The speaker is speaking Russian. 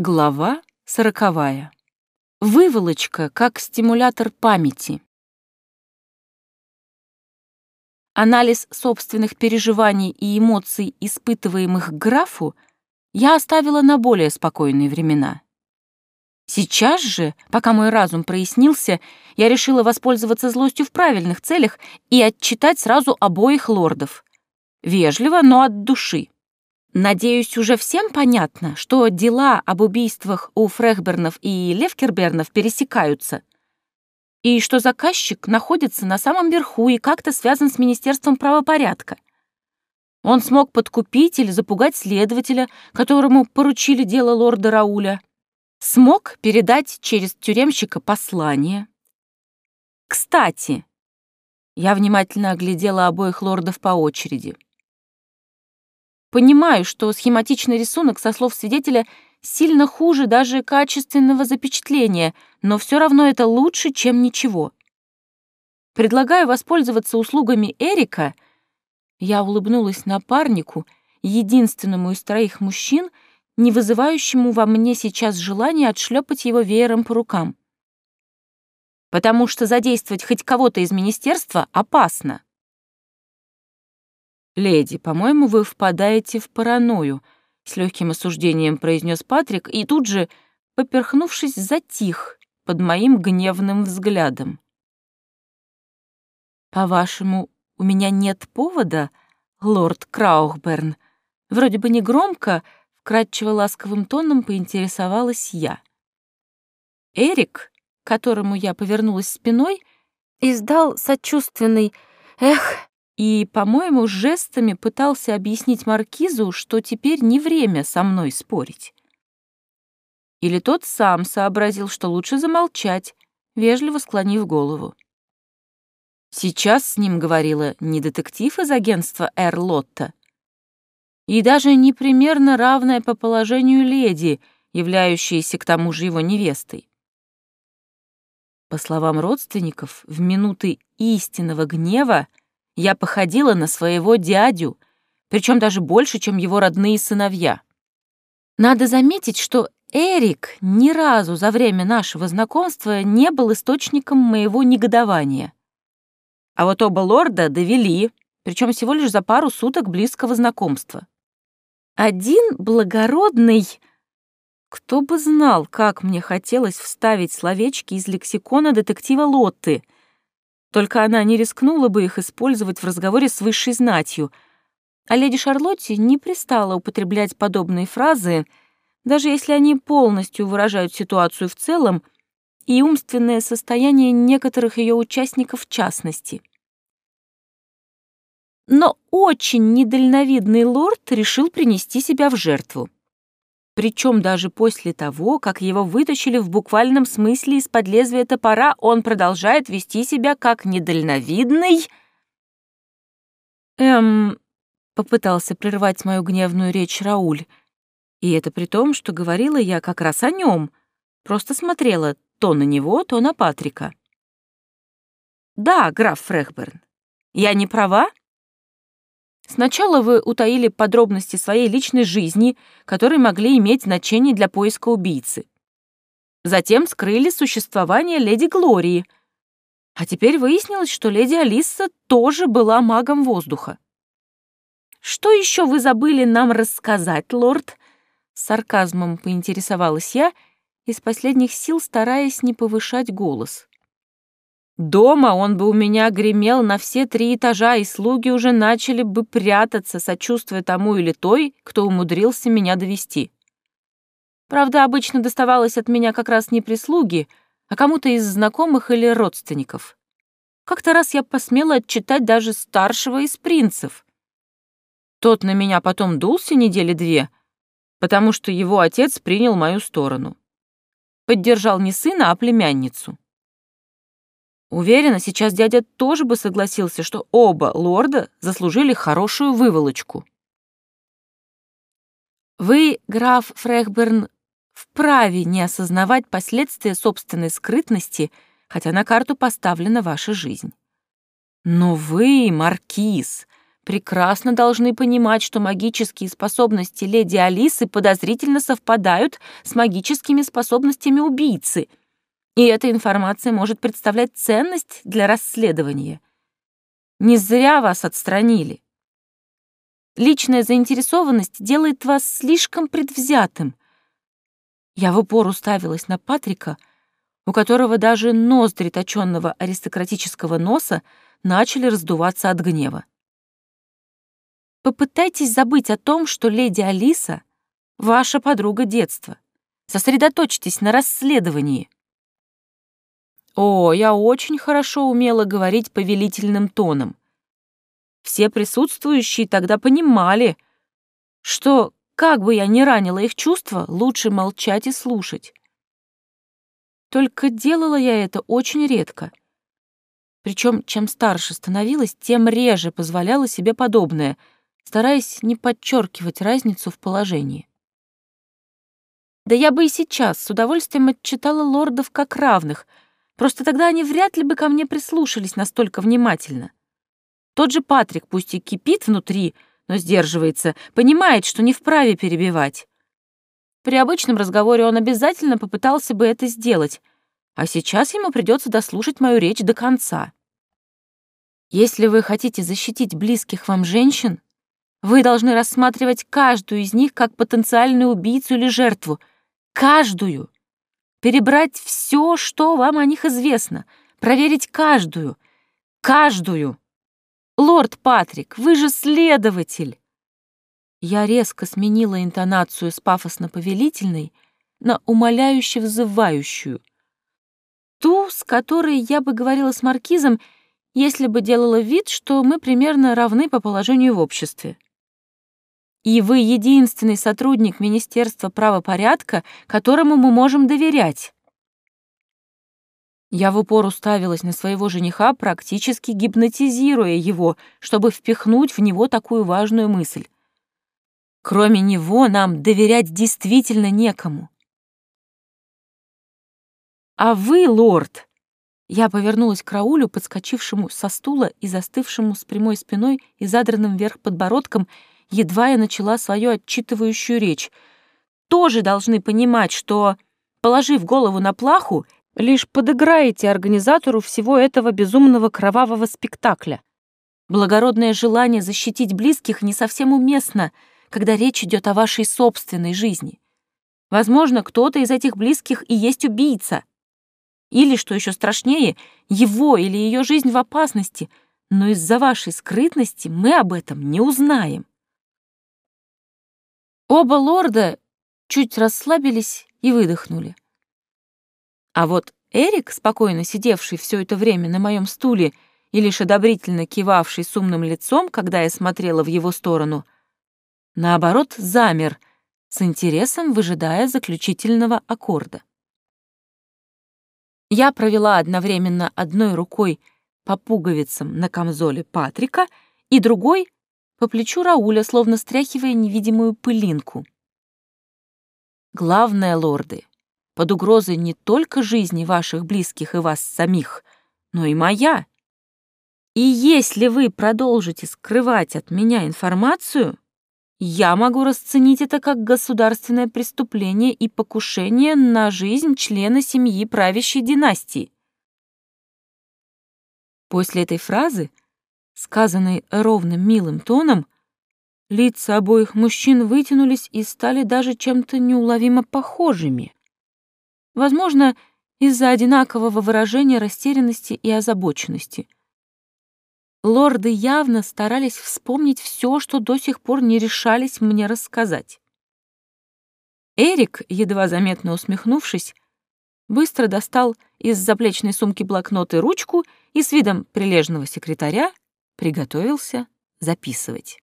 Глава сороковая. Выволочка как стимулятор памяти. Анализ собственных переживаний и эмоций, испытываемых графу, я оставила на более спокойные времена. Сейчас же, пока мой разум прояснился, я решила воспользоваться злостью в правильных целях и отчитать сразу обоих лордов. Вежливо, но от души. Надеюсь, уже всем понятно, что дела об убийствах у Фрехбернов и Левкербернов пересекаются, и что заказчик находится на самом верху и как-то связан с Министерством правопорядка. Он смог подкупить или запугать следователя, которому поручили дело лорда Рауля. Смог передать через тюремщика послание. Кстати, я внимательно оглядела обоих лордов по очереди. Понимаю, что схематичный рисунок, со слов свидетеля, сильно хуже даже качественного запечатления, но все равно это лучше, чем ничего. Предлагаю воспользоваться услугами Эрика. Я улыбнулась напарнику, единственному из троих мужчин, не вызывающему во мне сейчас желания отшлепать его веером по рукам. Потому что задействовать хоть кого-то из министерства опасно. «Леди, по-моему, вы впадаете в паранойю», — с легким осуждением произнес Патрик и тут же, поперхнувшись, затих под моим гневным взглядом. «По-вашему, у меня нет повода, лорд Краухберн?» Вроде бы негромко, вкрадчиво ласковым тоном поинтересовалась я. Эрик, которому я повернулась спиной, издал сочувственный «Эх!» И, по-моему, жестами пытался объяснить Маркизу, что теперь не время со мной спорить. Или тот сам сообразил, что лучше замолчать, вежливо склонив голову. Сейчас с ним говорила не детектив из агентства Эр Лотта, и даже не примерно равная по положению леди, являющаяся к тому же его невестой. По словам родственников, в минуты истинного гнева я походила на своего дядю, причем даже больше, чем его родные сыновья. Надо заметить, что Эрик ни разу за время нашего знакомства не был источником моего негодования. А вот оба лорда довели, причем всего лишь за пару суток близкого знакомства. Один благородный... Кто бы знал, как мне хотелось вставить словечки из лексикона детектива Лотты — только она не рискнула бы их использовать в разговоре с высшей знатью. А леди Шарлотте не пристала употреблять подобные фразы, даже если они полностью выражают ситуацию в целом и умственное состояние некоторых ее участников в частности. Но очень недальновидный лорд решил принести себя в жертву причем даже после того, как его вытащили в буквальном смысле из-под лезвия топора, он продолжает вести себя как недальновидный... Эм... Попытался прервать мою гневную речь Рауль. И это при том, что говорила я как раз о нем. Просто смотрела то на него, то на Патрика. «Да, граф Фрехберн, я не права?» Сначала вы утаили подробности своей личной жизни, которые могли иметь значение для поиска убийцы. Затем скрыли существование леди Глории. А теперь выяснилось, что леди Алиса тоже была магом воздуха. «Что еще вы забыли нам рассказать, лорд?» С сарказмом поинтересовалась я, из последних сил стараясь не повышать голос. Дома он бы у меня гремел на все три этажа, и слуги уже начали бы прятаться, сочувствуя тому или той, кто умудрился меня довести. Правда, обычно доставалось от меня как раз не прислуги, а кому-то из знакомых или родственников. Как-то раз я посмела отчитать даже старшего из принцев. Тот на меня потом дулся недели две, потому что его отец принял мою сторону. Поддержал не сына, а племянницу. Уверена, сейчас дядя тоже бы согласился, что оба лорда заслужили хорошую выволочку. Вы, граф Фрехберн, вправе не осознавать последствия собственной скрытности, хотя на карту поставлена ваша жизнь. Но вы, маркиз, прекрасно должны понимать, что магические способности леди Алисы подозрительно совпадают с магическими способностями убийцы, и эта информация может представлять ценность для расследования. Не зря вас отстранили. Личная заинтересованность делает вас слишком предвзятым. Я в упор уставилась на Патрика, у которого даже ноздри точенного аристократического носа начали раздуваться от гнева. Попытайтесь забыть о том, что леди Алиса — ваша подруга детства. Сосредоточьтесь на расследовании. О, я очень хорошо умела говорить повелительным тоном. Все присутствующие тогда понимали, что, как бы я ни ранила их чувства, лучше молчать и слушать. Только делала я это очень редко. Причем, чем старше становилась, тем реже позволяла себе подобное — стараясь не подчеркивать разницу в положении. Да я бы и сейчас с удовольствием отчитала лордов как равных, просто тогда они вряд ли бы ко мне прислушались настолько внимательно. Тот же Патрик пусть и кипит внутри, но сдерживается, понимает, что не вправе перебивать. При обычном разговоре он обязательно попытался бы это сделать, а сейчас ему придется дослушать мою речь до конца. Если вы хотите защитить близких вам женщин, вы должны рассматривать каждую из них как потенциальную убийцу или жертву. Каждую. Перебрать все, что вам о них известно. Проверить каждую. Каждую. Лорд Патрик, вы же следователь. Я резко сменила интонацию с пафосно-повелительной на умоляюще взывающую. Ту, с которой я бы говорила с маркизом, если бы делала вид, что мы примерно равны по положению в обществе. И вы единственный сотрудник Министерства правопорядка, которому мы можем доверять. Я в упор уставилась на своего жениха, практически гипнотизируя его, чтобы впихнуть в него такую важную мысль. Кроме него нам доверять действительно некому. А вы, лорд, я повернулась к Раулю, подскочившему со стула и застывшему с прямой спиной и задранным вверх подбородком, едва я начала свою отчитывающую речь, тоже должны понимать, что, положив голову на плаху, лишь подыграете организатору всего этого безумного кровавого спектакля. Благородное желание защитить близких не совсем уместно, когда речь идет о вашей собственной жизни. Возможно, кто-то из этих близких и есть убийца. Или, что еще страшнее, его или ее жизнь в опасности, но из-за вашей скрытности мы об этом не узнаем. Оба лорда чуть расслабились и выдохнули. А вот Эрик, спокойно сидевший все это время на моем стуле и лишь одобрительно кивавший с умным лицом, когда я смотрела в его сторону, наоборот, замер, с интересом выжидая заключительного аккорда. Я провела одновременно одной рукой по пуговицам на камзоле Патрика и другой по плечу Рауля, словно стряхивая невидимую пылинку. Главное, лорды, под угрозой не только жизни ваших близких и вас самих, но и моя. И если вы продолжите скрывать от меня информацию, я могу расценить это как государственное преступление и покушение на жизнь члена семьи правящей династии. После этой фразы сказанной ровным милым тоном, лица обоих мужчин вытянулись и стали даже чем-то неуловимо похожими. Возможно, из-за одинакового выражения растерянности и озабоченности. Лорды явно старались вспомнить все, что до сих пор не решались мне рассказать. Эрик, едва заметно усмехнувшись, быстро достал из заплечной сумки блокнот и ручку и с видом прилежного секретаря приготовился записывать.